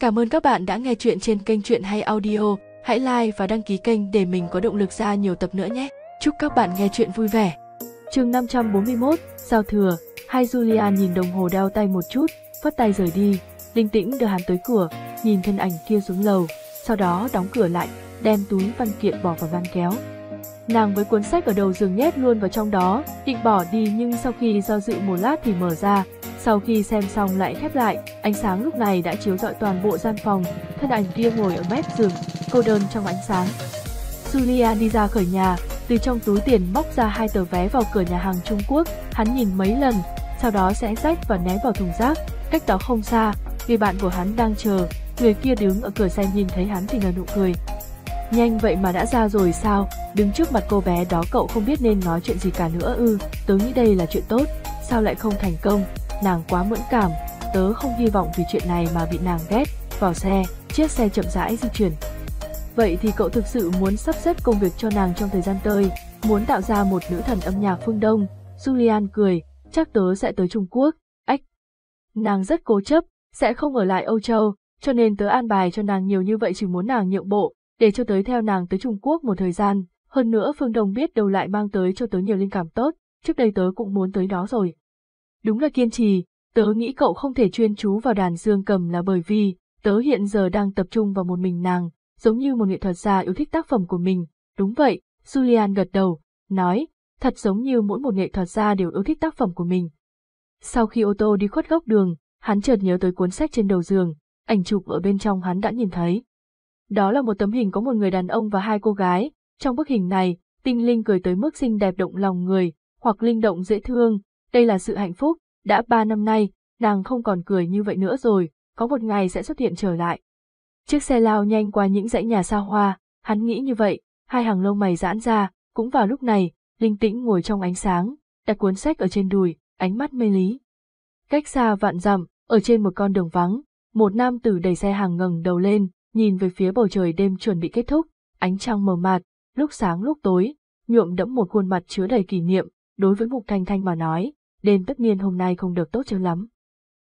Cảm ơn các bạn đã nghe chuyện trên kênh Chuyện Hay Audio. Hãy like và đăng ký kênh để mình có động lực ra nhiều tập nữa nhé. Chúc các bạn nghe chuyện vui vẻ. chương 541, Giao thừa, hai Julian nhìn đồng hồ đeo tay một chút, phất tay rời đi. Linh tĩnh đưa hắn tới cửa, nhìn thân ảnh kia xuống lầu, sau đó đóng cửa lại, đem túi văn kiện bỏ vào ngăn kéo. Nàng với cuốn sách ở đầu giường nhét luôn vào trong đó, định bỏ đi nhưng sau khi do dự một lát thì mở ra, sau khi xem xong lại khép lại, ánh sáng lúc này đã chiếu rọi toàn bộ gian phòng, thân ảnh kia ngồi ở mép giường, cô đơn trong ánh sáng. Julia đi ra khỏi nhà, từ trong túi tiền móc ra hai tờ vé vào cửa nhà hàng Trung Quốc, hắn nhìn mấy lần, sau đó sẽ rách và ném vào thùng rác, cách đó không xa, người bạn của hắn đang chờ, người kia đứng ở cửa xe nhìn thấy hắn thì nở nụ cười. Nhanh vậy mà đã ra rồi sao, đứng trước mặt cô bé đó cậu không biết nên nói chuyện gì cả nữa ư, tớ nghĩ đây là chuyện tốt, sao lại không thành công, nàng quá mẫn cảm, tớ không hy vọng vì chuyện này mà bị nàng ghét, vào xe, chiếc xe chậm rãi di chuyển. Vậy thì cậu thực sự muốn sắp xếp công việc cho nàng trong thời gian tới, muốn tạo ra một nữ thần âm nhạc phương Đông, Julian cười, chắc tớ sẽ tới Trung Quốc, ách. Nàng rất cố chấp, sẽ không ở lại Âu Châu, cho nên tớ an bài cho nàng nhiều như vậy chỉ muốn nàng nhượng bộ, để cho tới theo nàng tới Trung Quốc một thời gian, hơn nữa Phương Đông biết đâu lại mang tới cho tớ nhiều linh cảm tốt, trước đây tớ cũng muốn tới đó rồi. Đúng là kiên trì, tớ nghĩ cậu không thể chuyên chú vào đàn dương cầm là bởi vì, tớ hiện giờ đang tập trung vào một mình nàng, giống như một nghệ thuật gia yêu thích tác phẩm của mình. Đúng vậy, Julian gật đầu, nói, thật giống như mỗi một nghệ thuật gia đều yêu thích tác phẩm của mình. Sau khi ô tô đi khuất góc đường, hắn chợt nhớ tới cuốn sách trên đầu giường, ảnh chụp ở bên trong hắn đã nhìn thấy. Đó là một tấm hình có một người đàn ông và hai cô gái, trong bức hình này, tinh linh cười tới mức xinh đẹp động lòng người, hoặc linh động dễ thương, đây là sự hạnh phúc, đã ba năm nay, nàng không còn cười như vậy nữa rồi, có một ngày sẽ xuất hiện trở lại. Chiếc xe lao nhanh qua những dãy nhà xa hoa, hắn nghĩ như vậy, hai hàng lông mày giãn ra, cũng vào lúc này, linh tĩnh ngồi trong ánh sáng, đặt cuốn sách ở trên đùi, ánh mắt mê lý. Cách xa vạn dặm, ở trên một con đường vắng, một nam tử đầy xe hàng ngẩng đầu lên, nhìn về phía bầu trời đêm chuẩn bị kết thúc, ánh trăng mờ mạt, lúc sáng lúc tối, nhuộm đẫm một khuôn mặt chứa đầy kỷ niệm, đối với Mục Thanh Thanh mà nói, đêm tất nhiên hôm nay không được tốt cho lắm.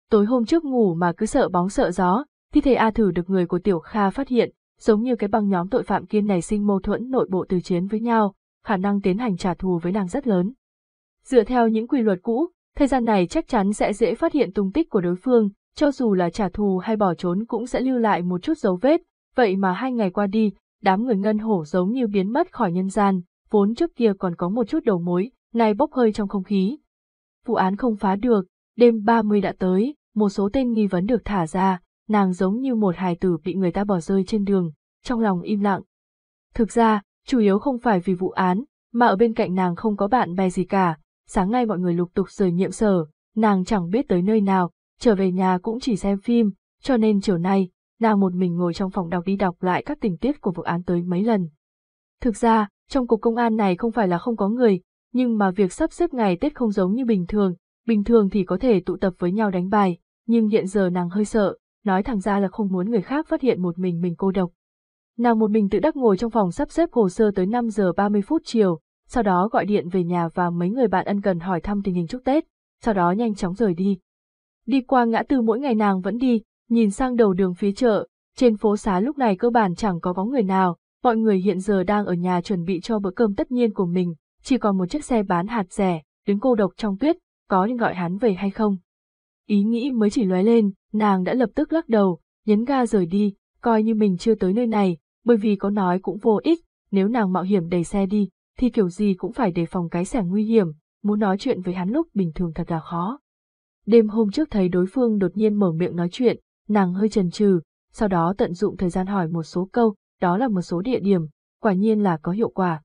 Tối hôm trước ngủ mà cứ sợ bóng sợ gió, thi thể A Thử được người của Tiểu Kha phát hiện, giống như cái băng nhóm tội phạm kiên này sinh mâu thuẫn nội bộ từ chiến với nhau, khả năng tiến hành trả thù với nàng rất lớn. Dựa theo những quy luật cũ, thời gian này chắc chắn sẽ dễ phát hiện tung tích của đối phương, cho dù là trả thù hay bỏ trốn cũng sẽ lưu lại một chút dấu vết, vậy mà hai ngày qua đi, đám người ngân hổ giống như biến mất khỏi nhân gian, vốn trước kia còn có một chút đầu mối, nay bốc hơi trong không khí, vụ án không phá được, đêm 30 đã tới, một số tên nghi vấn được thả ra, nàng giống như một hài tử bị người ta bỏ rơi trên đường, trong lòng im lặng. Thực ra, chủ yếu không phải vì vụ án, mà ở bên cạnh nàng không có bạn bè gì cả, sáng nay mọi người lục tục rời nhiệm sở, nàng chẳng biết tới nơi nào, trở về nhà cũng chỉ xem phim, cho nên chiều nay, nàng một mình ngồi trong phòng đọc đi đọc lại các tình tiết của vụ án tới mấy lần. Thực ra, trong cục công an này không phải là không có người, nhưng mà việc sắp xếp ngày Tết không giống như bình thường, bình thường thì có thể tụ tập với nhau đánh bài, nhưng hiện giờ nàng hơi sợ, nói thẳng ra là không muốn người khác phát hiện một mình mình cô độc. Nàng một mình tự đắc ngồi trong phòng sắp xếp hồ sơ tới 5 giờ 30 phút chiều, sau đó gọi điện về nhà và mấy người bạn ân cần hỏi thăm tình hình chúc Tết, sau đó nhanh chóng rời đi. Đi qua ngã tư mỗi ngày nàng vẫn đi, nhìn sang đầu đường phía chợ, trên phố xá lúc này cơ bản chẳng có bóng người nào, mọi người hiện giờ đang ở nhà chuẩn bị cho bữa cơm tất nhiên của mình, chỉ còn một chiếc xe bán hạt rẻ, đứng cô độc trong tuyết, có nên gọi hắn về hay không? Ý nghĩ mới chỉ lóe lên, nàng đã lập tức lắc đầu, nhấn ga rời đi, coi như mình chưa tới nơi này, bởi vì có nói cũng vô ích, nếu nàng mạo hiểm đẩy xe đi, thì kiểu gì cũng phải đề phòng cái xẻng nguy hiểm, muốn nói chuyện với hắn lúc bình thường thật là khó. Đêm hôm trước thấy đối phương đột nhiên mở miệng nói chuyện, nàng hơi chần chừ, sau đó tận dụng thời gian hỏi một số câu, đó là một số địa điểm, quả nhiên là có hiệu quả.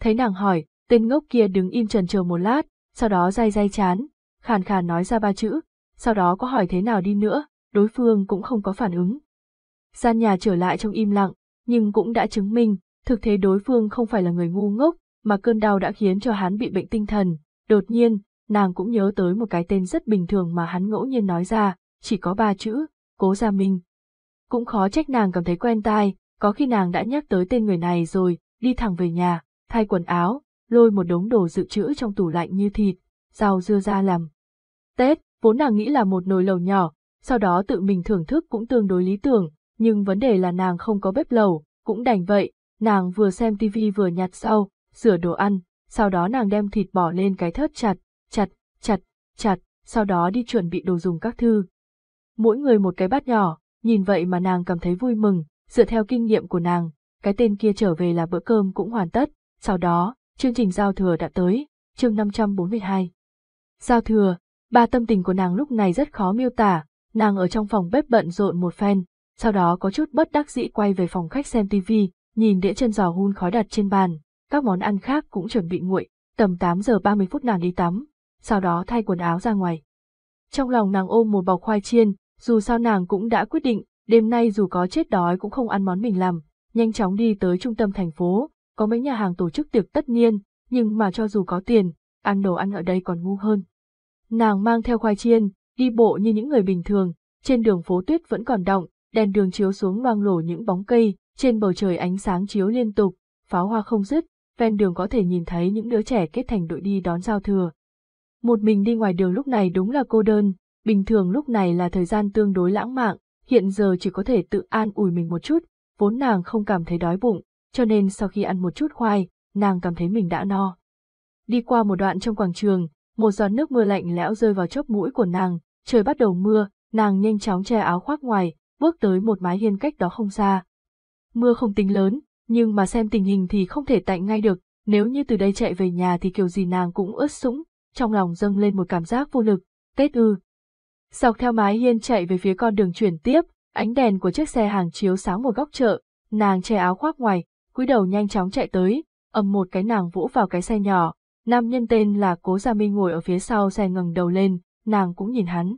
Thấy nàng hỏi, Tên ngốc kia đứng im trần chờ một lát, sau đó day day chán, khàn khàn nói ra ba chữ, sau đó có hỏi thế nào đi nữa, đối phương cũng không có phản ứng. Gian nhà trở lại trong im lặng, nhưng cũng đã chứng minh, thực thế đối phương không phải là người ngu ngốc, mà cơn đau đã khiến cho hắn bị bệnh tinh thần. Đột nhiên, nàng cũng nhớ tới một cái tên rất bình thường mà hắn ngẫu nhiên nói ra, chỉ có ba chữ, cố gia minh. Cũng khó trách nàng cảm thấy quen tai, có khi nàng đã nhắc tới tên người này rồi, đi thẳng về nhà, thay quần áo, lôi một đống đồ dự trữ trong tủ lạnh như thịt, rau dưa ra làm. Tết, vốn nàng nghĩ là một nồi lầu nhỏ, sau đó tự mình thưởng thức cũng tương đối lý tưởng, nhưng vấn đề là nàng không có bếp lầu, cũng đành vậy, nàng vừa xem tivi vừa nhặt rau, rửa đồ ăn, sau đó nàng đem thịt bỏ lên cái thớt chặt, chặt, chặt, chặt, sau đó đi chuẩn bị đồ dùng các thư. Mỗi người một cái bát nhỏ, nhìn vậy mà nàng cảm thấy vui mừng, dựa theo kinh nghiệm của nàng, cái tên kia trở về là bữa cơm cũng hoàn tất, sau đó, chương trình giao thừa đã tới, chương 542. Giao thừa, ba tâm tình của nàng lúc này rất khó miêu tả, nàng ở trong phòng bếp bận rộn một phen, sau đó có chút bất đắc dĩ quay về phòng khách xem tivi, nhìn đĩa chân giò hun khói đặt trên bàn, các món ăn khác cũng chuẩn bị nguội, tầm 8 giờ 30 phút nàng đi tắm, sau đó thay quần áo ra ngoài. Trong lòng nàng ôm một bọc khoai chiên, dù sao nàng cũng đã quyết định, đêm nay dù có chết đói cũng không ăn món mình làm, nhanh chóng đi tới trung tâm thành phố, có mấy nhà hàng tổ chức tiệc tất niên, nhưng mà cho dù có tiền, ăn đồ ăn ở đây còn ngu hơn. Nàng mang theo khoai chiên, đi bộ như những người bình thường, trên đường phố tuyết vẫn còn động, đèn đường chiếu xuống loang lổ những bóng cây, trên bầu trời ánh sáng chiếu liên tục, pháo hoa không dứt, ven đường có thể nhìn thấy những đứa trẻ kết thành đội đi đón giao thừa. Một mình đi ngoài đường lúc này đúng là cô đơn, bình thường lúc này là thời gian tương đối lãng mạn, hiện giờ chỉ có thể tự an ủi mình một chút, vốn nàng không cảm thấy đói bụng, cho nên sau khi ăn một chút khoai, nàng cảm thấy mình đã no. Đi qua một đoạn trong quảng trường, một giọt nước mưa lạnh lẽo rơi vào chóp mũi của nàng, trời bắt đầu mưa, nàng nhanh chóng che áo khoác ngoài, bước tới một mái hiên cách đó không xa. Mưa không tính lớn, nhưng mà xem tình hình thì không thể tạnh ngay được, nếu như từ đây chạy về nhà thì kiểu gì nàng cũng ướt sũng, trong lòng dâng lên một cảm giác vô lực, Tết ư. Dọc theo mái hiên chạy về phía con đường chuyển tiếp, ánh đèn của chiếc xe hàng chiếu sáng một góc chợ, nàng che áo khoác ngoài, cúi đầu nhanh chóng chạy tới, ầm một cái nàng vỗ vào cái xe nhỏ, nam nhân tên là Cố Gia Minh ngồi ở phía sau xe ngẩng đầu lên, nàng cũng nhìn hắn.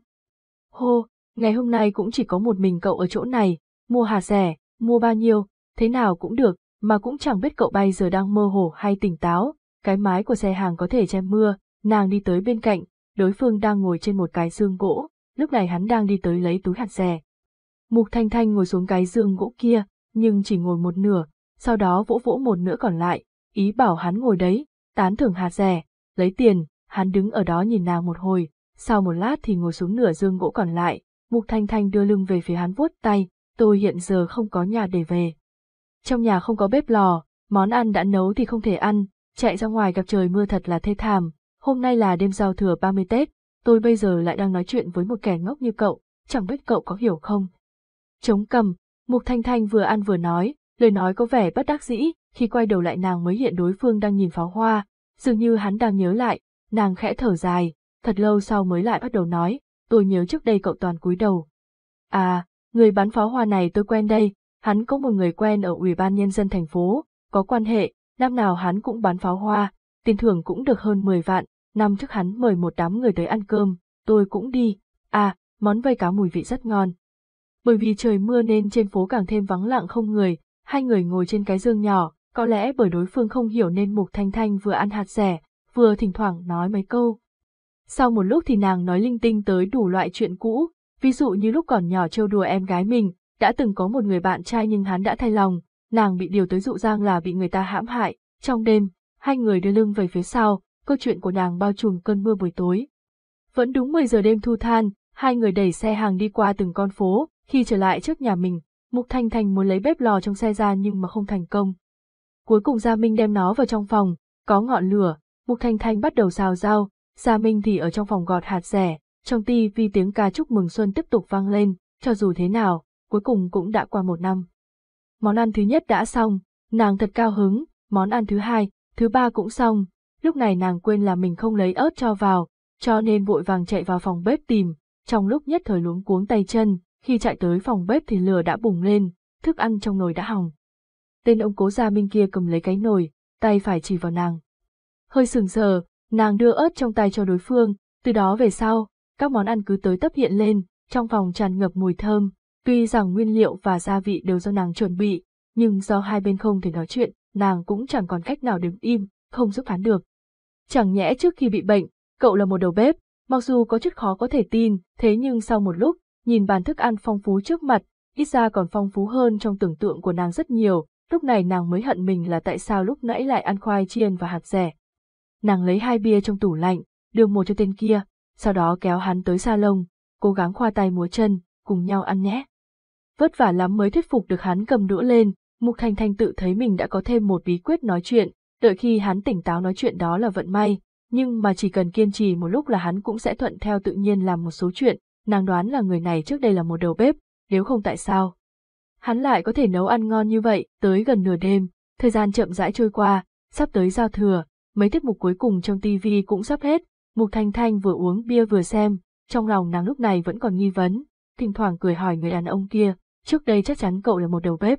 Hô, ngày hôm nay cũng chỉ có một mình cậu ở chỗ này, mua hà rẻ, mua bao nhiêu, thế nào cũng được, mà cũng chẳng biết cậu bây giờ đang mơ hồ hay tỉnh táo, cái mái của xe hàng có thể che mưa, nàng đi tới bên cạnh, đối phương đang ngồi trên một cái xương gỗ, lúc này hắn đang đi tới lấy túi hạt rẻ. Mục Thanh Thanh ngồi xuống cái giường gỗ kia, nhưng chỉ ngồi một nửa, sau đó vỗ vỗ một nửa còn lại, ý bảo hắn ngồi đấy, tán thưởng hạt rẻ, lấy tiền, hắn đứng ở đó nhìn nàng một hồi, sau một lát thì ngồi xuống nửa dương gỗ còn lại, Mục Thanh Thanh đưa lưng về phía hắn vuốt tay, tôi hiện giờ không có nhà để về. Trong nhà không có bếp lò, món ăn đã nấu thì không thể ăn, chạy ra ngoài gặp trời mưa thật là thê thảm, hôm nay là đêm giao thừa 30 Tết, tôi bây giờ lại đang nói chuyện với một kẻ ngốc như cậu, chẳng biết cậu có hiểu không. Chống cầm, Mục Thanh Thanh vừa ăn vừa nói, lời nói có vẻ bất đắc dĩ, khi quay đầu lại nàng mới hiện đối phương đang nhìn pháo hoa, dường như hắn đang nhớ lại, nàng khẽ thở dài, thật lâu sau mới lại bắt đầu nói, tôi nhớ trước đây cậu toàn cúi đầu. À, người bán pháo hoa này tôi quen đây, hắn có một người quen ở ủy ban nhân dân thành phố, có quan hệ, năm nào hắn cũng bán pháo hoa, tiền thưởng cũng được hơn 10 vạn, năm trước hắn mời một đám người tới ăn cơm, tôi cũng đi, à, món vây cá mùi vị rất ngon. Bởi vì trời mưa nên trên phố càng thêm vắng lặng không người, hai người ngồi trên cái giường nhỏ, có lẽ bởi đối phương không hiểu nên Mục Thanh Thanh vừa ăn hạt rẻ, vừa thỉnh thoảng nói mấy câu. Sau một lúc thì nàng nói linh tinh tới đủ loại chuyện cũ, ví dụ như lúc còn nhỏ trêu đùa em gái mình, đã từng có một người bạn trai nhưng hắn đã thay lòng, nàng bị điều tới dụ giang là bị người ta hãm hại, trong đêm, hai người đưa lưng về phía sau, câu chuyện của nàng bao trùm cơn mưa buổi tối. Vẫn đúng 10 giờ đêm thu than, hai người đẩy xe hàng đi qua từng con phố, khi trở lại trước nhà mình, Mục Thanh Thanh muốn lấy bếp lò trong xe ra nhưng mà không thành công. Cuối cùng Gia Minh đem nó vào trong phòng, có ngọn lửa, Mục Thanh Thanh bắt đầu xào rau, Gia Minh thì ở trong phòng gọt hạt rẻ, trong ti vì tiếng ca chúc mừng xuân tiếp tục vang lên, cho dù thế nào, cuối cùng cũng đã qua một năm. Món ăn thứ nhất đã xong, nàng thật cao hứng, món ăn thứ hai, thứ ba cũng xong, lúc này nàng quên là mình không lấy ớt cho vào, cho nên vội vàng chạy vào phòng bếp tìm, trong lúc nhất thời luống cuống tay chân, khi chạy tới phòng bếp thì lửa đã bùng lên, thức ăn trong nồi đã hỏng. Tên ông cố gia minh kia cầm lấy cái nồi, tay phải chỉ vào nàng. Hơi sừng sờ, nàng đưa ớt trong tay cho đối phương, từ đó về sau, các món ăn cứ tới tấp hiện lên, trong phòng tràn ngập mùi thơm, tuy rằng nguyên liệu và gia vị đều do nàng chuẩn bị, nhưng do hai bên không thể nói chuyện, nàng cũng chẳng còn cách nào đứng im, không giúp hắn được. Chẳng nhẽ trước khi bị bệnh, cậu là một đầu bếp, mặc dù có chút khó có thể tin, thế nhưng sau một lúc, nhìn bàn thức ăn phong phú trước mặt, ít ra còn phong phú hơn trong tưởng tượng của nàng rất nhiều, lúc này nàng mới hận mình là tại sao lúc nãy lại ăn khoai chiên và hạt rẻ. Nàng lấy hai bia trong tủ lạnh, đưa một cho tên kia, sau đó kéo hắn tới salon, cố gắng khoa tay múa chân, cùng nhau ăn nhé. Vất vả lắm mới thuyết phục được hắn cầm đũa lên, Mục Thanh Thanh tự thấy mình đã có thêm một bí quyết nói chuyện, đợi khi hắn tỉnh táo nói chuyện đó là vận may, nhưng mà chỉ cần kiên trì một lúc là hắn cũng sẽ thuận theo tự nhiên làm một số chuyện, nàng đoán là người này trước đây là một đầu bếp, nếu không tại sao. Hắn lại có thể nấu ăn ngon như vậy, tới gần nửa đêm, thời gian chậm rãi trôi qua, sắp tới giao thừa, mấy tiết mục cuối cùng trong TV cũng sắp hết, Mục Thanh Thanh vừa uống bia vừa xem, trong lòng nàng lúc này vẫn còn nghi vấn, thỉnh thoảng cười hỏi người đàn ông kia, trước đây chắc chắn cậu là một đầu bếp.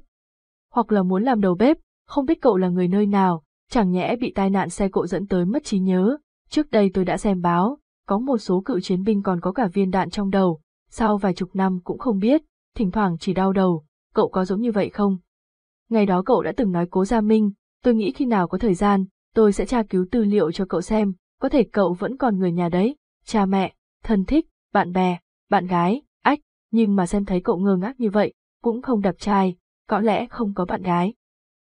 Hoặc là muốn làm đầu bếp, không biết cậu là người nơi nào, chẳng nhẽ bị tai nạn xe cộ dẫn tới mất trí nhớ. Trước đây tôi đã xem báo, có một số cựu chiến binh còn có cả viên đạn trong đầu, sau vài chục năm cũng không biết, thỉnh thoảng chỉ đau đầu, cậu có giống như vậy không? Ngày đó cậu đã từng nói cố Gia Minh, tôi nghĩ khi nào có thời gian, tôi sẽ tra cứu tư liệu cho cậu xem, có thể cậu vẫn còn người nhà đấy, cha mẹ, thân thích, bạn bè, bạn gái, ách, nhưng mà xem thấy cậu ngơ ngác như vậy, cũng không đập trai, có lẽ không có bạn gái.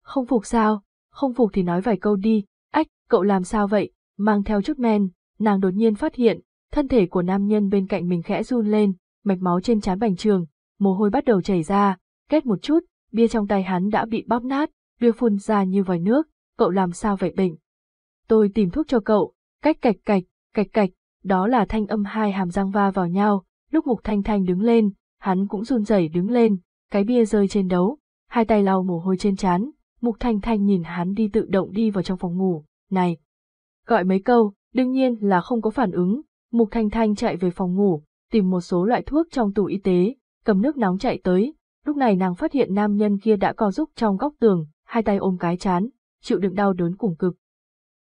Không phục sao, không phục thì nói vài câu đi, ách, cậu làm sao vậy, mang theo chút men, nàng đột nhiên phát hiện, thân thể của nam nhân bên cạnh mình khẽ run lên, mạch máu trên trán bành trường, mồ hôi bắt đầu chảy ra, kết một chút, bia trong tay hắn đã bị bóp nát, bia phun ra như vòi nước, cậu làm sao vậy bệnh? Tôi tìm thuốc cho cậu, cách cạch cạch, cạch cạch, đó là thanh âm hai hàm răng va vào nhau, lúc Mục Thanh Thanh đứng lên, hắn cũng run rẩy đứng lên, cái bia rơi trên đấu, hai tay lau mồ hôi trên trán, Mục Thanh Thanh nhìn hắn đi tự động đi vào trong phòng ngủ, này. Gọi mấy câu, đương nhiên là không có phản ứng, Mục Thanh Thanh chạy về phòng ngủ, tìm một số loại thuốc trong tủ y tế, cầm nước nóng chạy tới, lúc này nàng phát hiện nam nhân kia đã co giúp trong góc tường, hai tay ôm cái chán, chịu đựng đau đớn cùng cực.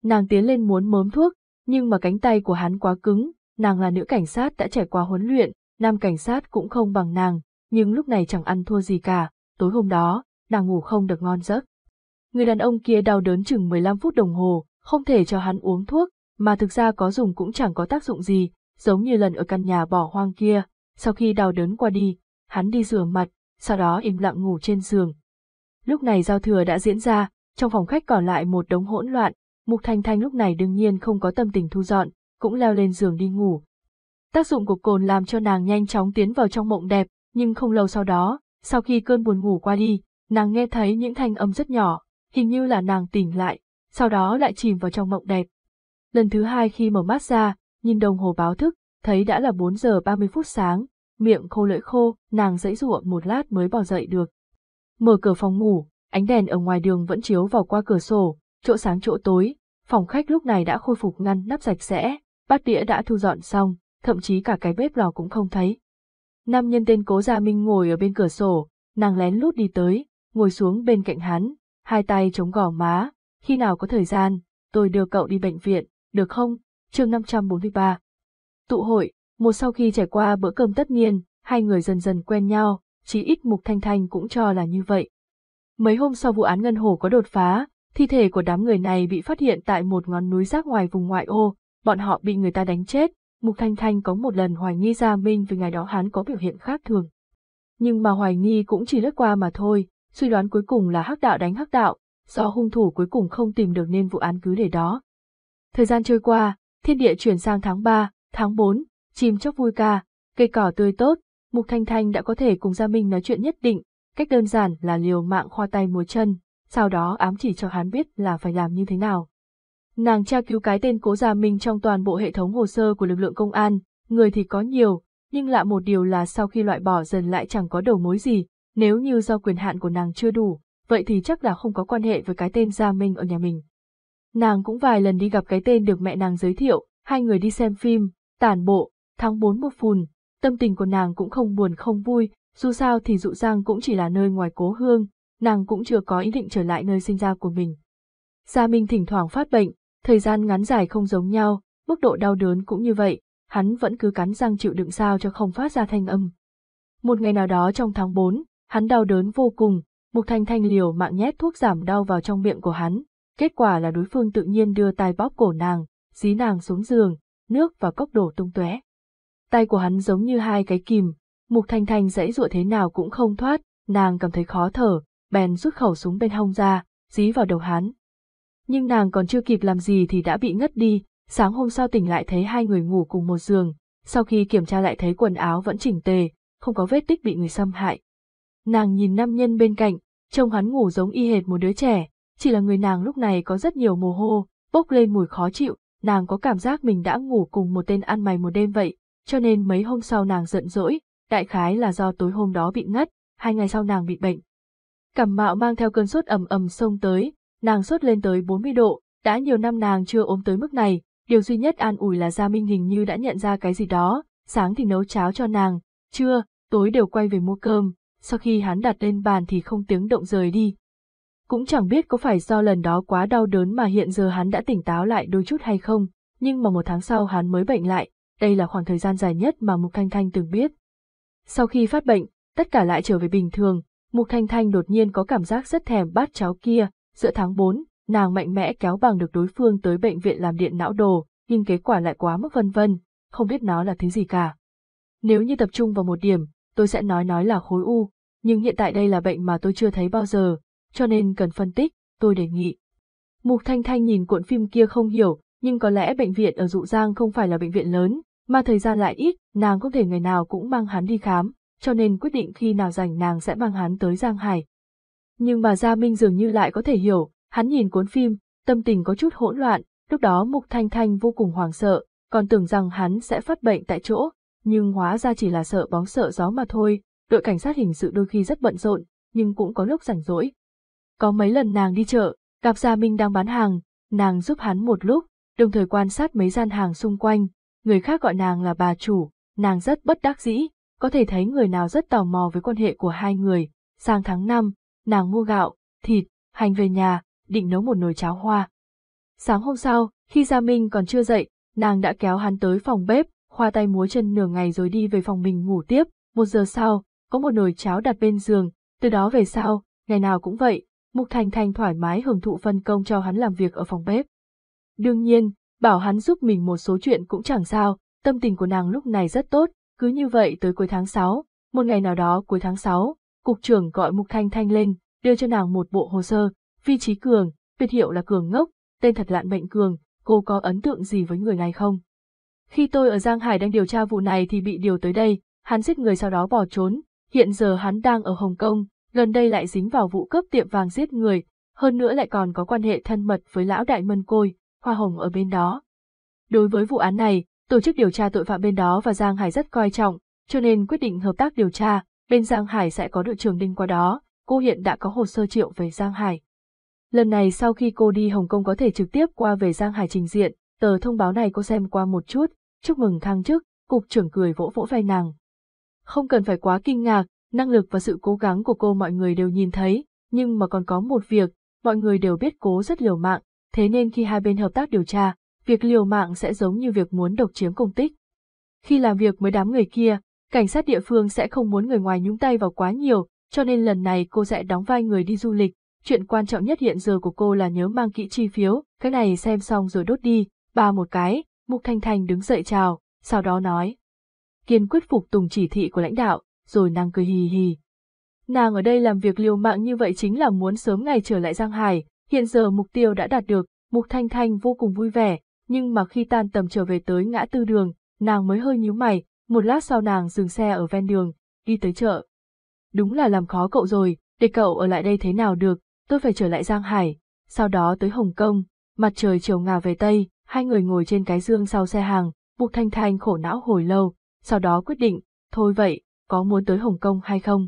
Nàng tiến lên muốn mớm thuốc, nhưng mà cánh tay của hắn quá cứng, nàng là nữ cảnh sát đã trải qua huấn luyện, nam cảnh sát cũng không bằng nàng, nhưng lúc này chẳng ăn thua gì cả, tối hôm đó, nàng ngủ không được ngon giấc. Người đàn ông kia đau đớn chừng 15 phút đồng hồ, không thể cho hắn uống thuốc, mà thực ra có dùng cũng chẳng có tác dụng gì, giống như lần ở căn nhà bỏ hoang kia, sau khi đau đớn qua đi, hắn đi rửa mặt, sau đó im lặng ngủ trên giường. Lúc này giao thừa đã diễn ra, trong phòng khách còn lại một đống hỗn loạn, Mục Thanh Thanh lúc này đương nhiên không có tâm tình thu dọn, cũng leo lên giường đi ngủ. Tác dụng của cồn làm cho nàng nhanh chóng tiến vào trong mộng đẹp, nhưng không lâu sau đó, sau khi cơn buồn ngủ qua đi, nàng nghe thấy những thanh âm rất nhỏ, hình như là nàng tỉnh lại, sau đó lại chìm vào trong mộng đẹp. Lần thứ hai khi mở mắt ra, nhìn đồng hồ báo thức, thấy đã là 4 giờ 30 phút sáng, miệng khô lưỡi khô, nàng dãy ruộng một lát mới bỏ dậy được. Mở cửa phòng ngủ, ánh đèn ở ngoài đường vẫn chiếu vào qua cửa sổ, chỗ sáng chỗ tối, phòng khách lúc này đã khôi phục ngăn nắp sạch sẽ, bát đĩa đã thu dọn xong, thậm chí cả cái bếp lò cũng không thấy. Nam nhân tên Cố Gia Minh ngồi ở bên cửa sổ, nàng lén lút đi tới, ngồi xuống bên cạnh hắn, hai tay chống gò má, khi nào có thời gian, tôi đưa cậu đi bệnh viện, được không? chương 543 Tụ hội, một sau khi trải qua bữa cơm tất niên, hai người dần dần quen nhau, chí ít Mục Thanh Thanh cũng cho là như vậy. Mấy hôm sau vụ án Ngân Hồ có đột phá, thi thể của đám người này bị phát hiện tại một ngọn núi rác ngoài vùng ngoại ô, bọn họ bị người ta đánh chết, Mục Thanh Thanh có một lần hoài nghi Gia Minh vì ngày đó hắn có biểu hiện khác thường. Nhưng mà hoài nghi cũng chỉ lướt qua mà thôi, suy đoán cuối cùng là hắc đạo đánh hắc đạo, do hung thủ cuối cùng không tìm được nên vụ án cứ để đó. Thời gian trôi qua, thiên địa chuyển sang tháng 3, tháng 4, chim chóc vui ca, cây cỏ tươi tốt, Mục Thanh Thanh đã có thể cùng Gia Minh nói chuyện nhất định, cách đơn giản là liều mạng khoa tay múa chân, sau đó ám chỉ cho hắn biết là phải làm như thế nào. Nàng tra cứu cái tên Cố Gia Minh trong toàn bộ hệ thống hồ sơ của lực lượng công an, người thì có nhiều, nhưng lạ một điều là sau khi loại bỏ dần lại chẳng có đầu mối gì, nếu như do quyền hạn của nàng chưa đủ, vậy thì chắc là không có quan hệ với cái tên Gia Minh ở nhà mình. Nàng cũng vài lần đi gặp cái tên được mẹ nàng giới thiệu, hai người đi xem phim, tản bộ, tháng 4 một phùn, tâm tình của nàng cũng không buồn không vui, dù sao thì dụ giang cũng chỉ là nơi ngoài cố hương, nàng cũng chưa có ý định trở lại nơi sinh ra của mình. Gia Minh thỉnh thoảng phát bệnh, thời gian ngắn dài không giống nhau, mức độ đau đớn cũng như vậy, hắn vẫn cứ cắn răng chịu đựng sao cho không phát ra thanh âm. Một ngày nào đó trong tháng 4, hắn đau đớn vô cùng, Mục Thanh Thanh liều mạng nhét thuốc giảm đau vào trong miệng của hắn, kết quả là đối phương tự nhiên đưa tay bóp cổ nàng, dí nàng xuống giường, nước và cốc đổ tung tóe. Tay của hắn giống như hai cái kìm, Mục Thanh Thanh dãy dụa thế nào cũng không thoát, nàng cảm thấy khó thở, bèn rút khẩu súng bên hông ra, dí vào đầu hắn. Nhưng nàng còn chưa kịp làm gì thì đã bị ngất đi, sáng hôm sau tỉnh lại thấy hai người ngủ cùng một giường, sau khi kiểm tra lại thấy quần áo vẫn chỉnh tề, không có vết tích bị người xâm hại. Nàng nhìn nam nhân bên cạnh, trông hắn ngủ giống y hệt một đứa trẻ, chỉ là người nàng lúc này có rất nhiều mồ hô, bốc lên mùi khó chịu, nàng có cảm giác mình đã ngủ cùng một tên ăn mày một đêm vậy, cho nên mấy hôm sau nàng giận dỗi, đại khái là do tối hôm đó bị ngất, hai ngày sau nàng bị bệnh. Cảm mạo mang theo cơn sốt ầm ầm xông tới, nàng sốt lên tới 40 độ, đã nhiều năm nàng chưa ốm tới mức này, điều duy nhất an ủi là Gia Minh hình như đã nhận ra cái gì đó, sáng thì nấu cháo cho nàng, trưa, tối đều quay về mua cơm, sau khi hắn đặt lên bàn thì không tiếng động rời đi. Cũng chẳng biết có phải do lần đó quá đau đớn mà hiện giờ hắn đã tỉnh táo lại đôi chút hay không, nhưng mà một tháng sau hắn mới bệnh lại, đây là khoảng thời gian dài nhất mà Mục Thanh Thanh từng biết. Sau khi phát bệnh, tất cả lại trở về bình thường, Mục Thanh Thanh đột nhiên có cảm giác rất thèm bát cháo kia, giữa tháng 4, nàng mạnh mẽ kéo bằng được đối phương tới bệnh viện làm điện não đồ, nhưng kết quả lại quá mức vân vân, không biết nó là thứ gì cả. Nếu như tập trung vào một điểm, tôi sẽ nói nói là khối u, nhưng hiện tại đây là bệnh mà tôi chưa thấy bao giờ, cho nên cần phân tích, tôi đề nghị. Mục Thanh Thanh nhìn cuộn phim kia không hiểu, nhưng có lẽ bệnh viện ở Dụ Giang không phải là bệnh viện lớn, mà thời gian lại ít, nàng có thể ngày nào cũng mang hắn đi khám, cho nên quyết định khi nào rảnh nàng sẽ mang hắn tới Giang Hải. Nhưng mà Gia Minh dường như lại có thể hiểu, hắn nhìn cuốn phim, tâm tình có chút hỗn loạn, lúc đó Mục Thanh Thanh vô cùng hoảng sợ, còn tưởng rằng hắn sẽ phát bệnh tại chỗ, nhưng hóa ra chỉ là sợ bóng sợ gió mà thôi, đội cảnh sát hình sự đôi khi rất bận rộn, nhưng cũng có lúc rảnh rỗi. Có mấy lần nàng đi chợ, gặp Gia Minh đang bán hàng, nàng giúp hắn một lúc, đồng thời quan sát mấy gian hàng xung quanh, người khác gọi nàng là bà chủ, nàng rất bất đắc dĩ, có thể thấy người nào rất tò mò với quan hệ của hai người. Sang tháng 5, nàng mua gạo, thịt, hành về nhà, định nấu một nồi cháo hoa. Sáng hôm sau, khi Gia Minh còn chưa dậy, nàng đã kéo hắn tới phòng bếp, khoa tay múa chân nửa ngày rồi đi về phòng mình ngủ tiếp. Một giờ sau, có một nồi cháo đặt bên giường, từ đó về sau, ngày nào cũng vậy, Mục Thành Thành thoải mái hưởng thụ phân công cho hắn làm việc ở phòng bếp. Đương nhiên, bảo hắn giúp mình một số chuyện cũng chẳng sao, tâm tình của nàng lúc này rất tốt, cứ như vậy tới cuối tháng 6, một ngày nào đó cuối tháng 6, cục trưởng gọi Mục Thanh Thanh lên, đưa cho nàng một bộ hồ sơ, Vi Trí Cường, biệt hiệu là Cường Ngốc, tên thật lạn bệnh Cường, cô có ấn tượng gì với người này không? Khi tôi ở Giang Hải đang điều tra vụ này thì bị điều tới đây, hắn giết người sau đó bỏ trốn, hiện giờ hắn đang ở Hồng Kông, gần đây lại dính vào vụ cướp tiệm vàng giết người, hơn nữa lại còn có quan hệ thân mật với lão đại mân côi, hoa hồng ở bên đó. Đối với vụ án này, tổ chức điều tra tội phạm bên đó và Giang Hải rất coi trọng, cho nên quyết định hợp tác điều tra, bên Giang Hải sẽ có đội trưởng đinh qua đó, cô hiện đã có hồ sơ triệu về Giang Hải. Lần này sau khi cô đi Hồng Kông có thể trực tiếp qua về Giang Hải trình diện, tờ thông báo này cô xem qua một chút, chúc mừng thăng chức, cục trưởng cười vỗ vỗ vai nàng. Không cần phải quá kinh ngạc, năng lực và sự cố gắng của cô mọi người đều nhìn thấy, nhưng mà còn có một việc, mọi người đều biết cố rất liều mạng, thế nên khi hai bên hợp tác điều tra, việc liều mạng sẽ giống như việc muốn độc chiếm công tích. Khi làm việc với đám người kia, cảnh sát địa phương sẽ không muốn người ngoài nhúng tay vào quá nhiều, cho nên lần này cô sẽ đóng vai người đi du lịch. Chuyện quan trọng nhất hiện giờ của cô là nhớ mang kỹ chi phiếu, cái này xem xong rồi đốt đi, ba một cái, Mục Thanh Thanh đứng dậy chào, sau đó nói. Kiên quyết phục tùng chỉ thị của lãnh đạo, rồi nàng cười hì hì. Nàng ở đây làm việc liều mạng như vậy chính là muốn sớm ngày trở lại Giang Hải, hiện giờ mục tiêu đã đạt được, Mục Thanh Thanh vô cùng vui vẻ, nhưng mà khi tan tầm trở về tới ngã tư đường, nàng mới hơi nhíu mày, một lát sau nàng dừng xe ở ven đường, đi tới chợ. Đúng là làm khó cậu rồi, để cậu ở lại đây thế nào được, tôi phải trở lại Giang Hải, sau đó tới Hồng Kông, mặt trời chiều ngả về Tây, hai người ngồi trên cái dương sau xe hàng, buộc Thanh Thanh khổ não hồi lâu, sau đó quyết định, thôi vậy, có muốn tới Hồng Kông hay không?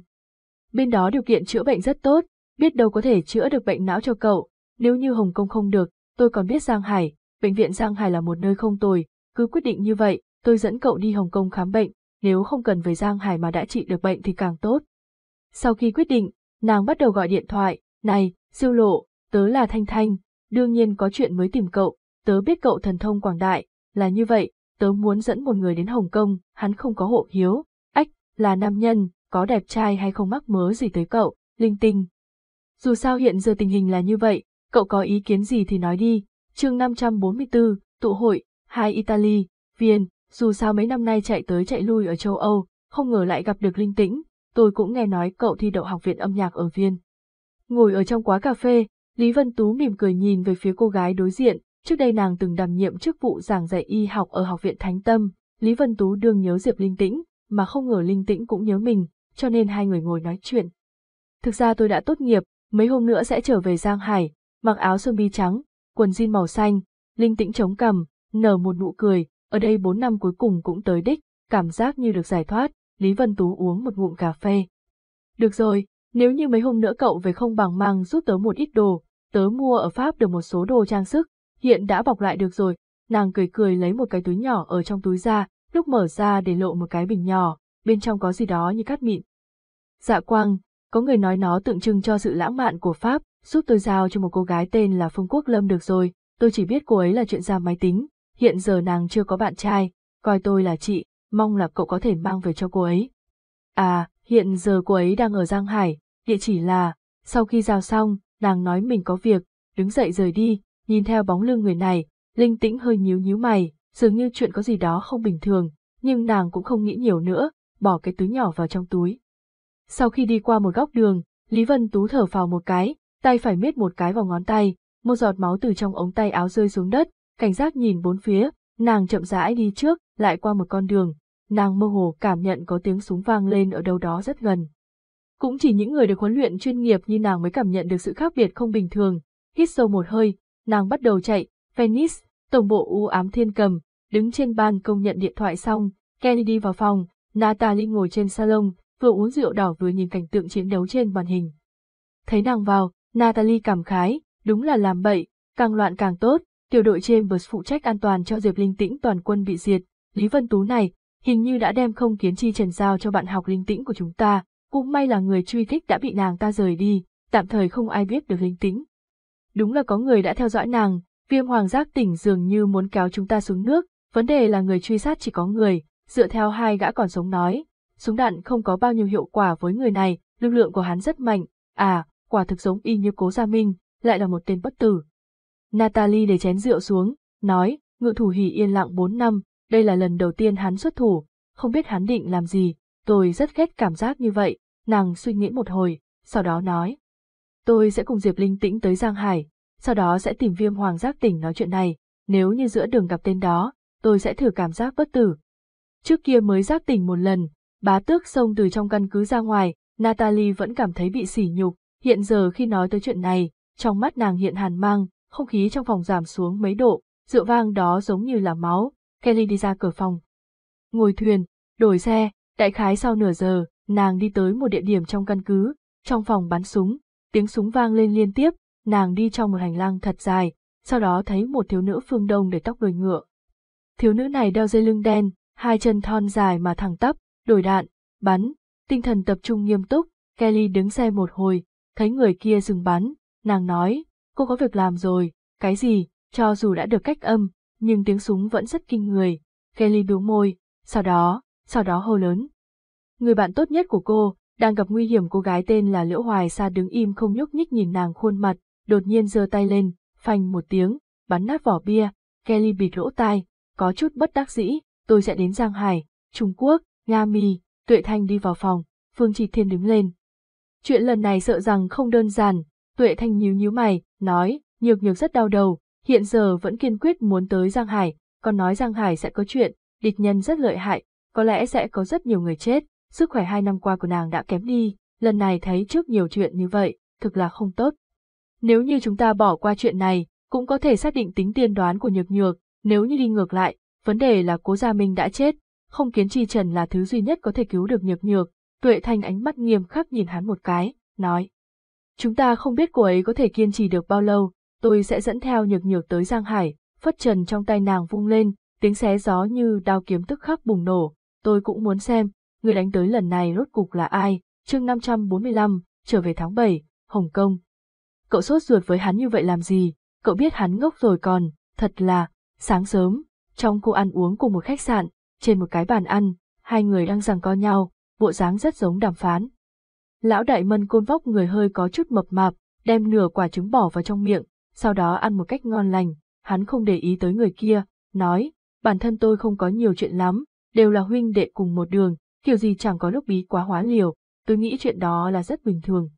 Bên đó điều kiện chữa bệnh rất tốt, biết đâu có thể chữa được bệnh não cho cậu, nếu như Hồng Kông không được, tôi còn biết Giang Hải, bệnh viện Giang Hải là một nơi không tồi, cứ quyết định như vậy, tôi dẫn cậu đi Hồng Kông khám bệnh, nếu không cần về Giang Hải mà đã trị được bệnh thì càng tốt. Sau khi quyết định, nàng bắt đầu gọi điện thoại, này, siêu lộ, tớ là Thanh Thanh, đương nhiên có chuyện mới tìm cậu, tớ biết cậu thần thông quảng đại, là như vậy, tớ muốn dẫn một người đến Hồng Kông, hắn không có hộ hiếu, ách, là nam nhân, có đẹp trai hay không mắc mớ gì tới cậu, linh tinh. Dù sao hiện giờ tình hình là như vậy, cậu có ý kiến gì thì nói đi, chương 544, tụ hội, hai Italy, Viên, dù sao mấy năm nay chạy tới chạy lui ở châu Âu, không ngờ lại gặp được linh tĩnh, tôi cũng nghe nói cậu thi đậu học viện âm nhạc ở Viên. Ngồi ở trong quán cà phê, Lý Vân Tú mỉm cười nhìn về phía cô gái đối diện, trước đây nàng từng đảm nhiệm chức vụ giảng dạy y học ở Học viện Thánh Tâm, Lý Vân Tú đương nhớ Diệp Linh Tĩnh, mà không ngờ Linh Tĩnh cũng nhớ mình, cho nên hai người ngồi nói chuyện. Thực ra tôi đã tốt nghiệp, mấy hôm nữa sẽ trở về Giang Hải, mặc áo sơ mi trắng, quần jean màu xanh, Linh Tĩnh chống cằm, nở một nụ cười, ở đây bốn năm cuối cùng cũng tới đích, cảm giác như được giải thoát, Lý Vân Tú uống một ngụm cà phê. Được rồi, nếu như mấy hôm nữa cậu về không bằng mang giúp tớ một ít đồ, tớ mua ở Pháp được một số đồ trang sức, hiện đã bọc lại được rồi, nàng cười cười lấy một cái túi nhỏ ở trong túi ra, lúc mở ra để lộ một cái bình nhỏ, bên trong có gì đó như cát mịn. Dạ quang, có người nói nó tượng trưng cho sự lãng mạn của Pháp, giúp tôi giao cho một cô gái tên là Phương Quốc Lâm được rồi, tôi chỉ biết cô ấy là chuyện ra máy tính, hiện giờ nàng chưa có bạn trai, coi tôi là chị, mong là cậu có thể mang về cho cô ấy. À, hiện giờ cô ấy đang ở Giang Hải, địa chỉ là, sau khi giao xong, nàng nói mình có việc, đứng dậy rời đi, nhìn theo bóng lưng người này, linh tĩnh hơi nhíu nhíu mày, dường như chuyện có gì đó không bình thường, nhưng nàng cũng không nghĩ nhiều nữa, bỏ cái túi nhỏ vào trong túi. Sau khi đi qua một góc đường, Lý Vân Tú thở phào một cái, tay phải miết một cái vào ngón tay, một giọt máu từ trong ống tay áo rơi xuống đất, cảnh giác nhìn bốn phía, nàng chậm rãi đi trước, lại qua một con đường, nàng mơ hồ cảm nhận có tiếng súng vang lên ở đâu đó rất gần. Cũng chỉ những người được huấn luyện chuyên nghiệp như nàng mới cảm nhận được sự khác biệt không bình thường, hít sâu một hơi, nàng bắt đầu chạy, Venice, tổng bộ u ám thiên cầm, đứng trên ban công nhận điện thoại xong, Kennedy vào phòng, Natalie ngồi trên salon, vừa uống rượu đỏ vừa nhìn cảnh tượng chiến đấu trên màn hình. Thấy nàng vào, Natalie cảm khái, đúng là làm bậy, càng loạn càng tốt, tiểu đội Chambers phụ trách an toàn cho Diệp Linh Tĩnh toàn quân bị diệt, Lý Vân Tú này, hình như đã đem không kiến chi trần giao cho bạn học linh tĩnh của chúng ta, cũng may là người truy kích đã bị nàng ta rời đi, tạm thời không ai biết được linh tĩnh. Đúng là có người đã theo dõi nàng, viêm hoàng giác tỉnh dường như muốn kéo chúng ta xuống nước, vấn đề là người truy sát chỉ có người, dựa theo hai gã còn sống nói, súng đạn không có bao nhiêu hiệu quả với người này, lực lượng của hắn rất mạnh, à, quả thực giống y như cố gia minh, lại là một tên bất tử. Natalie để chén rượu xuống, nói, ngự thủ hỉ yên lặng 4 năm, đây là lần đầu tiên hắn xuất thủ, không biết hắn định làm gì, tôi rất ghét cảm giác như vậy, nàng suy nghĩ một hồi, sau đó nói. Tôi sẽ cùng Diệp Linh tĩnh tới Giang Hải, sau đó sẽ tìm viêm hoàng giác tỉnh nói chuyện này, nếu như giữa đường gặp tên đó, tôi sẽ thử cảm giác bất tử. Trước kia mới giác tỉnh một lần, bá tước xông từ trong căn cứ ra ngoài, Natalie vẫn cảm thấy bị sỉ nhục, hiện giờ khi nói tới chuyện này, trong mắt nàng hiện hàn mang, không khí trong phòng giảm xuống mấy độ, rượu vang đó giống như là máu, Kelly đi ra cửa phòng. Ngồi thuyền, đổi xe, đại khái sau nửa giờ, nàng đi tới một địa điểm trong căn cứ, trong phòng bắn súng, tiếng súng vang lên liên tiếp, nàng đi trong một hành lang thật dài, sau đó thấy một thiếu nữ phương đông để tóc đuôi ngựa. Thiếu nữ này đeo dây lưng đen, hai chân thon dài mà thẳng tắp, đổi đạn, bắn, tinh thần tập trung nghiêm túc, Kelly đứng xe một hồi, thấy người kia dừng bắn, nàng nói, cô có việc làm rồi, cái gì, cho dù đã được cách âm, nhưng tiếng súng vẫn rất kinh người. Kelly bĩu môi, sau đó, sau đó hô lớn. Người bạn tốt nhất của cô, đang gặp nguy hiểm cô gái tên là Liễu Hoài Sa đứng im không nhúc nhích nhìn nàng khuôn mặt, đột nhiên giơ tay lên, phanh một tiếng, bắn nát vỏ bia, Kelly bịt lỗ tai, có chút bất đắc dĩ, tôi sẽ đến Giang Hải, Trung Quốc, Nga Mi, Tuệ Thanh đi vào phòng, Phương Trì Thiên đứng lên. Chuyện lần này sợ rằng không đơn giản, Tuệ Thanh nhíu nhíu mày, nói, nhược nhược rất đau đầu, hiện giờ vẫn kiên quyết muốn tới Giang Hải, còn nói Giang Hải sẽ có chuyện, địch nhân rất lợi hại, có lẽ sẽ có rất nhiều người chết, sức khỏe hai năm qua của nàng đã kém đi, lần này thấy trước nhiều chuyện như vậy, thực là không tốt. Nếu như chúng ta bỏ qua chuyện này, cũng có thể xác định tính tiên đoán của nhược nhược, nếu như đi ngược lại, vấn đề là cố gia minh đã chết, không kiến chi trần là thứ duy nhất có thể cứu được nhược nhược, tuệ thanh ánh mắt nghiêm khắc nhìn hắn một cái, nói. Chúng ta không biết cô ấy có thể kiên trì được bao lâu, tôi sẽ dẫn theo nhược nhược tới Giang Hải, phất trần trong tay nàng vung lên, tiếng xé gió như đao kiếm tức khắc bùng nổ, tôi cũng muốn xem, người đánh tới lần này rốt cục là ai, chương 545, trở về tháng 7, Hồng Kông. Cậu sốt ruột với hắn như vậy làm gì, cậu biết hắn ngốc rồi còn, thật là, sáng sớm, trong cô ăn uống cùng một khách sạn, trên một cái bàn ăn, hai người đang giằng co nhau, bộ dáng rất giống đàm phán. Lão đại mân côn vóc người hơi có chút mập mạp, đem nửa quả trứng bỏ vào trong miệng, sau đó ăn một cách ngon lành, hắn không để ý tới người kia, nói, bản thân tôi không có nhiều chuyện lắm, đều là huynh đệ cùng một đường, kiểu gì chẳng có lúc bí quá hóa liều, tôi nghĩ chuyện đó là rất bình thường.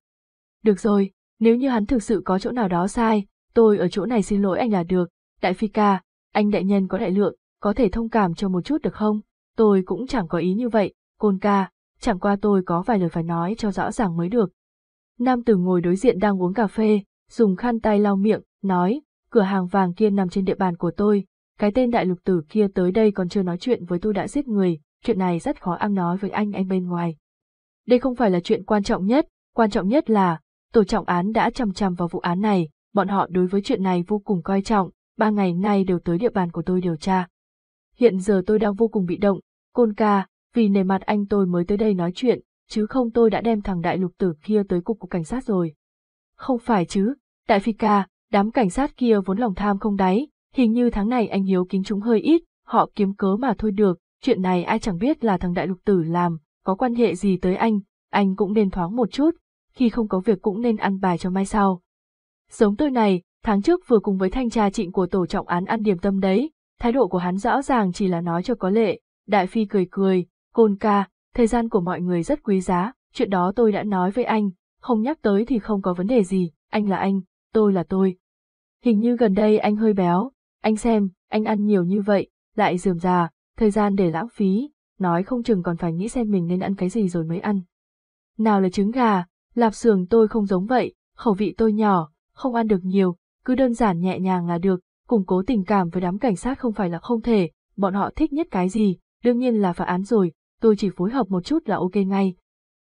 Được rồi, nếu như hắn thực sự có chỗ nào đó sai, tôi ở chỗ này xin lỗi anh là được, đại phi ca, anh đại nhân có đại lượng, có thể thông cảm cho một chút được không? tôi cũng chẳng có ý như vậy, côn ca, chẳng qua tôi có vài lời phải nói cho rõ ràng mới được. Nam tử ngồi đối diện đang uống cà phê, dùng khăn tay lau miệng, nói, cửa hàng vàng kia nằm trên địa bàn của tôi, cái tên đại lục tử kia tới đây còn chưa nói chuyện với tôi đã giết người, chuyện này rất khó ăn nói với anh anh bên ngoài. Đây không phải là chuyện quan trọng nhất, quan trọng nhất là, tổ trọng án đã chăm chăm vào vụ án này, bọn họ đối với chuyện này vô cùng coi trọng, ba ngày nay đều tới địa bàn của tôi điều tra. Hiện giờ tôi đang vô cùng bị động, côn ca, vì nề mặt anh tôi mới tới đây nói chuyện, chứ không tôi đã đem thằng đại lục tử kia tới cục cục cảnh sát rồi. Không phải chứ, đại phi ca, đám cảnh sát kia vốn lòng tham không đáy, hình như tháng này anh hiếu kính chúng hơi ít, họ kiếm cớ mà thôi được, chuyện này ai chẳng biết là thằng đại lục tử làm, có quan hệ gì tới anh, anh cũng nên thoáng một chút, khi không có việc cũng nên ăn bài cho mai sau. Giống tôi này, tháng trước vừa cùng với thanh tra trịnh của tổ trọng án ăn điểm tâm đấy, thái độ của hắn rõ ràng chỉ là nói cho có lệ, đại phi cười cười, côn ca, thời gian của mọi người rất quý giá, chuyện đó tôi đã nói với anh, không nhắc tới thì không có vấn đề gì, anh là anh, tôi là tôi. Hình như gần đây anh hơi béo, anh xem, anh ăn nhiều như vậy, lại dườm già, thời gian để lãng phí, nói không chừng còn phải nghĩ xem mình nên ăn cái gì rồi mới ăn. Nào là trứng gà, lạp sườn tôi không giống vậy, khẩu vị tôi nhỏ, không ăn được nhiều, cứ đơn giản nhẹ nhàng là được, củng cố tình cảm với đám cảnh sát không phải là không thể, bọn họ thích nhất cái gì, đương nhiên là phá án rồi, tôi chỉ phối hợp một chút là ok ngay.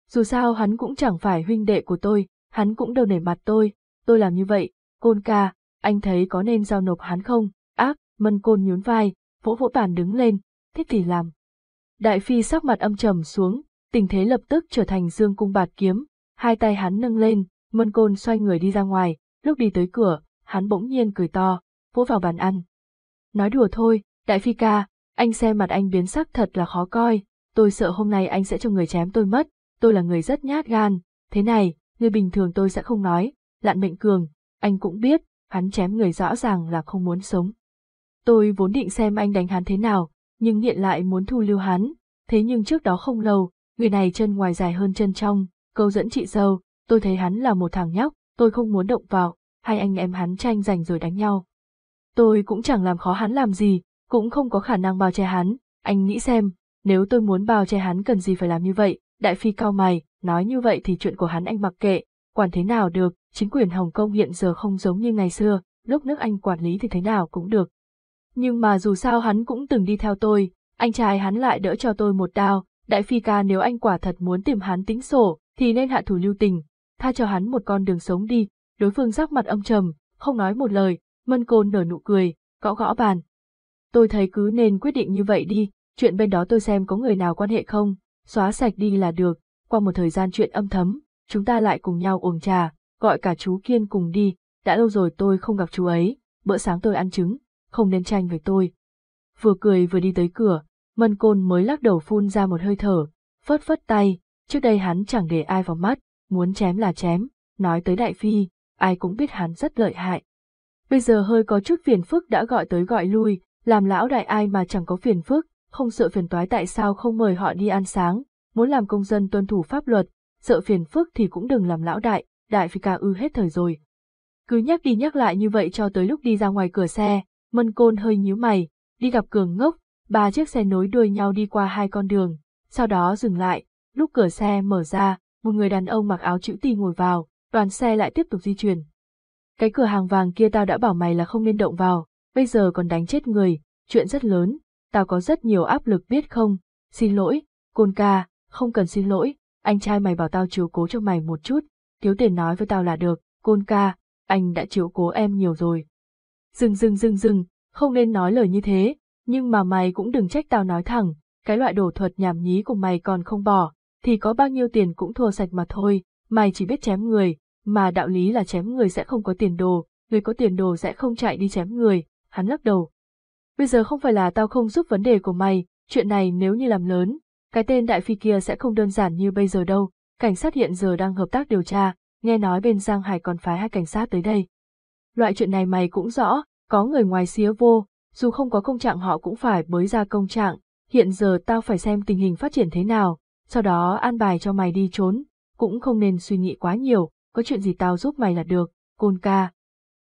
Dù sao hắn cũng chẳng phải huynh đệ của tôi, hắn cũng đâu nể mặt tôi, tôi làm như vậy, côn ca, anh thấy có nên giao nộp hắn không? Ác, mân côn nhún vai, vỗ vỗ bàn đứng lên, thích thì làm. Đại phi sắc mặt âm trầm xuống, tình thế lập tức trở thành dương cung bạt kiếm, hai tay hắn nâng lên, mân côn xoay người đi ra ngoài, lúc đi tới cửa, hắn bỗng nhiên cười to, vỗ vào bàn ăn. Nói đùa thôi, đại phi ca, anh xem mặt anh biến sắc thật là khó coi, tôi sợ hôm nay anh sẽ cho người chém tôi mất, tôi là người rất nhát gan, thế này, người bình thường tôi sẽ không nói, lạn mệnh cường, anh cũng biết, hắn chém người rõ ràng là không muốn sống. Tôi vốn định xem anh đánh hắn thế nào, nhưng nghiện lại muốn thu lưu hắn, thế nhưng trước đó không lâu, người này chân ngoài dài hơn chân trong, câu dẫn chị dâu, tôi thấy hắn là một thằng nhóc, tôi không muốn động vào, hai anh em hắn tranh giành rồi đánh nhau. Tôi cũng chẳng làm khó hắn làm gì, cũng không có khả năng bao che hắn, anh nghĩ xem, nếu tôi muốn bao che hắn cần gì phải làm như vậy, đại phi cao mày, nói như vậy thì chuyện của hắn anh mặc kệ, quản thế nào được, chính quyền Hồng Kông hiện giờ không giống như ngày xưa, lúc nước Anh quản lý thì thế nào cũng được. Nhưng mà dù sao hắn cũng từng đi theo tôi, anh trai hắn lại đỡ cho tôi một đao, đại phi ca nếu anh quả thật muốn tìm hắn tính sổ, thì nên hạ thủ lưu tình, tha cho hắn một con đường sống đi, đối phương sắc mặt âm trầm, không nói một lời, mân côn nở nụ cười, gõ gõ bàn. Tôi thấy cứ nên quyết định như vậy đi, chuyện bên đó tôi xem có người nào quan hệ không, xóa sạch đi là được, qua một thời gian chuyện âm thấm, chúng ta lại cùng nhau uống trà, gọi cả chú Kiên cùng đi, đã lâu rồi tôi không gặp chú ấy, bữa sáng tôi ăn trứng, không nên tranh với tôi. Vừa cười vừa đi tới cửa, Mân Côn mới lắc đầu phun ra một hơi thở, phất phất tay, trước đây hắn chẳng để ai vào mắt, muốn chém là chém, nói tới đại phi, ai cũng biết hắn rất lợi hại. Bây giờ hơi có chút phiền phức đã gọi tới gọi lui, làm lão đại ai mà chẳng có phiền phức, không sợ phiền toái tại sao không mời họ đi ăn sáng, muốn làm công dân tuân thủ pháp luật, sợ phiền phức thì cũng đừng làm lão đại, đại phi ca ư hết thời rồi. Cứ nhắc đi nhắc lại như vậy cho tới lúc đi ra ngoài cửa xe, mân côn hơi nhíu mày, đi gặp cường ngốc, ba chiếc xe nối đuôi nhau đi qua hai con đường, sau đó dừng lại, lúc cửa xe mở ra, một người đàn ông mặc áo chữ tì ngồi vào, đoàn xe lại tiếp tục di chuyển. Cái cửa hàng vàng kia tao đã bảo mày là không nên động vào, bây giờ còn đánh chết người, chuyện rất lớn, tao có rất nhiều áp lực biết không, xin lỗi, côn ca, không cần xin lỗi, anh trai mày bảo tao chiếu cố cho mày một chút, thiếu tiền nói với tao là được, côn ca, anh đã chiếu cố em nhiều rồi. Dừng dừng dừng dừng, không nên nói lời như thế, nhưng mà mày cũng đừng trách tao nói thẳng, cái loại đồ thuật nhảm nhí của mày còn không bỏ, thì có bao nhiêu tiền cũng thua sạch mà thôi, mày chỉ biết chém người, mà đạo lý là chém người sẽ không có tiền đồ, người có tiền đồ sẽ không chạy đi chém người, hắn lắc đầu. Bây giờ không phải là tao không giúp vấn đề của mày, chuyện này nếu như làm lớn, cái tên đại phi kia sẽ không đơn giản như bây giờ đâu, cảnh sát hiện giờ đang hợp tác điều tra, nghe nói bên Giang Hải còn phái hai cảnh sát tới đây. Loại chuyện này mày cũng rõ, có người ngoài xía vô, dù không có công trạng họ cũng phải bới ra công trạng, hiện giờ tao phải xem tình hình phát triển thế nào, sau đó an bài cho mày đi trốn, cũng không nên suy nghĩ quá nhiều, có chuyện gì tao giúp mày là được, côn ca.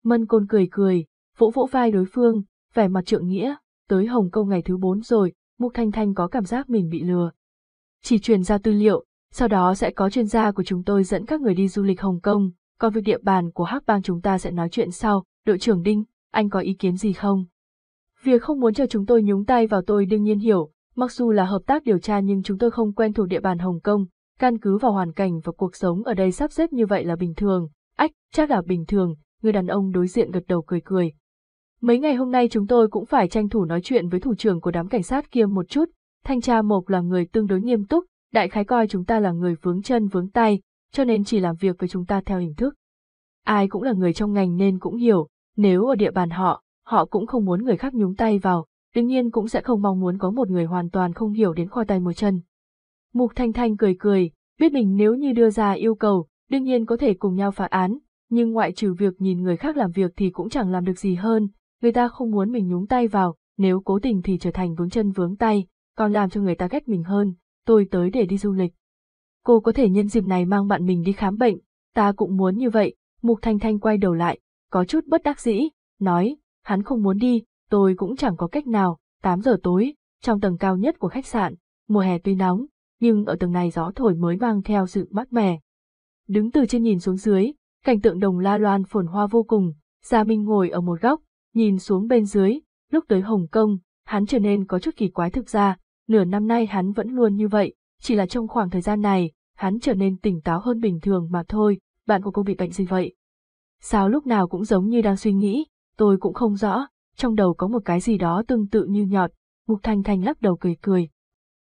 Mân côn cười cười, vỗ vỗ vai đối phương, vẻ mặt trượng nghĩa, tới Hồng Kông ngày thứ bốn rồi, Mục Thanh Thanh có cảm giác mình bị lừa. Chỉ truyền ra tư liệu, sau đó sẽ có chuyên gia của chúng tôi dẫn các người đi du lịch Hồng Kông, còn việc địa bàn của Hắc Bang chúng ta sẽ nói chuyện sau. Đội trưởng Đinh, anh có ý kiến gì không? Việc không muốn cho chúng tôi nhúng tay vào tôi đương nhiên hiểu, mặc dù là hợp tác điều tra nhưng chúng tôi không quen thuộc địa bàn Hồng Kông, căn cứ vào hoàn cảnh và cuộc sống ở đây sắp xếp như vậy là bình thường. Ách, chắc là bình thường, người đàn ông đối diện gật đầu cười cười. Mấy ngày hôm nay chúng tôi cũng phải tranh thủ nói chuyện với thủ trưởng của đám cảnh sát kia một chút, thanh tra Mộc là người tương đối nghiêm túc, đại khái coi chúng ta là người vướng chân vướng tay, cho nên chỉ làm việc với chúng ta theo hình thức. Ai cũng là người trong ngành nên cũng hiểu, nếu ở địa bàn họ, họ cũng không muốn người khác nhúng tay vào, đương nhiên cũng sẽ không mong muốn có một người hoàn toàn không hiểu đến khoai tay một chân. Mục Thanh Thanh cười cười, biết mình nếu như đưa ra yêu cầu, đương nhiên có thể cùng nhau phá án, nhưng ngoại trừ việc nhìn người khác làm việc thì cũng chẳng làm được gì hơn, người ta không muốn mình nhúng tay vào, nếu cố tình thì trở thành vướng chân vướng tay, còn làm cho người ta ghét mình hơn, tôi tới để đi du lịch. Cô có thể nhân dịp này mang bạn mình đi khám bệnh, ta cũng muốn như vậy, Mục Thanh Thanh quay đầu lại, có chút bất đắc dĩ, nói, hắn không muốn đi, tôi cũng chẳng có cách nào, 8 giờ tối, trong tầng cao nhất của khách sạn, mùa hè tuy nóng, nhưng ở tầng này gió thổi mới mang theo sự mát mẻ. Đứng từ trên nhìn xuống dưới, cảnh tượng đồng la loan phồn hoa vô cùng, Gia Minh ngồi ở một góc, nhìn xuống bên dưới, lúc tới Hồng Kông, hắn trở nên có chút kỳ quái thực ra, nửa năm nay hắn vẫn luôn như vậy, chỉ là trong khoảng thời gian này, hắn trở nên tỉnh táo hơn bình thường mà thôi, bạn của cô bị bệnh gì vậy? Sao lúc nào cũng giống như đang suy nghĩ, tôi cũng không rõ, trong đầu có một cái gì đó tương tự như nhọt, Mục Thanh Thanh lắc đầu cười cười.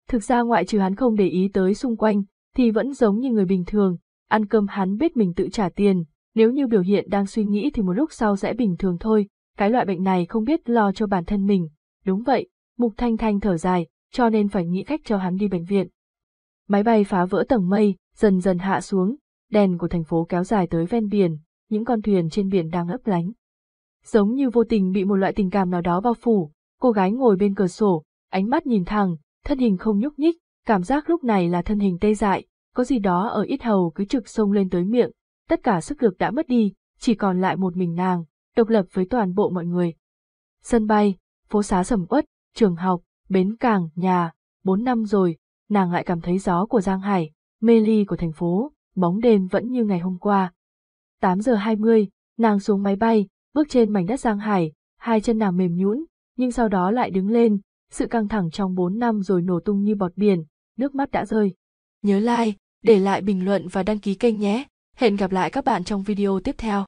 Thực ra ngoại trừ hắn không để ý tới xung quanh, thì vẫn giống như người bình thường, ăn cơm hắn biết mình tự trả tiền, nếu như biểu hiện đang suy nghĩ thì một lúc sau sẽ bình thường thôi, cái loại bệnh này không biết lo cho bản thân mình. Đúng vậy, Mục Thanh Thanh thở dài, cho nên phải nghĩ cách cho hắn đi bệnh viện. Máy bay phá vỡ tầng mây, dần dần hạ xuống, đèn của thành phố kéo dài tới ven biển, những con thuyền trên biển đang lấp lánh. Giống như vô tình bị một loại tình cảm nào đó bao phủ, cô gái ngồi bên cửa sổ, ánh mắt nhìn thẳng, thân hình không nhúc nhích, cảm giác lúc này là thân hình tê dại, có gì đó ở ít hầu cứ trực sông lên tới miệng, tất cả sức lực đã mất đi, chỉ còn lại một mình nàng, độc lập với toàn bộ mọi người. Sân bay, phố xá sầm uất, trường học, bến cảng, nhà, bốn năm rồi, nàng lại cảm thấy gió của Giang Hải, mê ly của thành phố, bóng đêm vẫn như ngày hôm qua. 8 giờ 20, nàng xuống máy bay, bước trên mảnh đất Giang Hải, hai chân nàng mềm nhũn, nhưng sau đó lại đứng lên, sự căng thẳng trong 4 năm rồi nổ tung như bọt biển, nước mắt đã rơi. Nhớ like, để lại bình luận và đăng ký kênh nhé. Hẹn gặp lại các bạn trong video tiếp theo.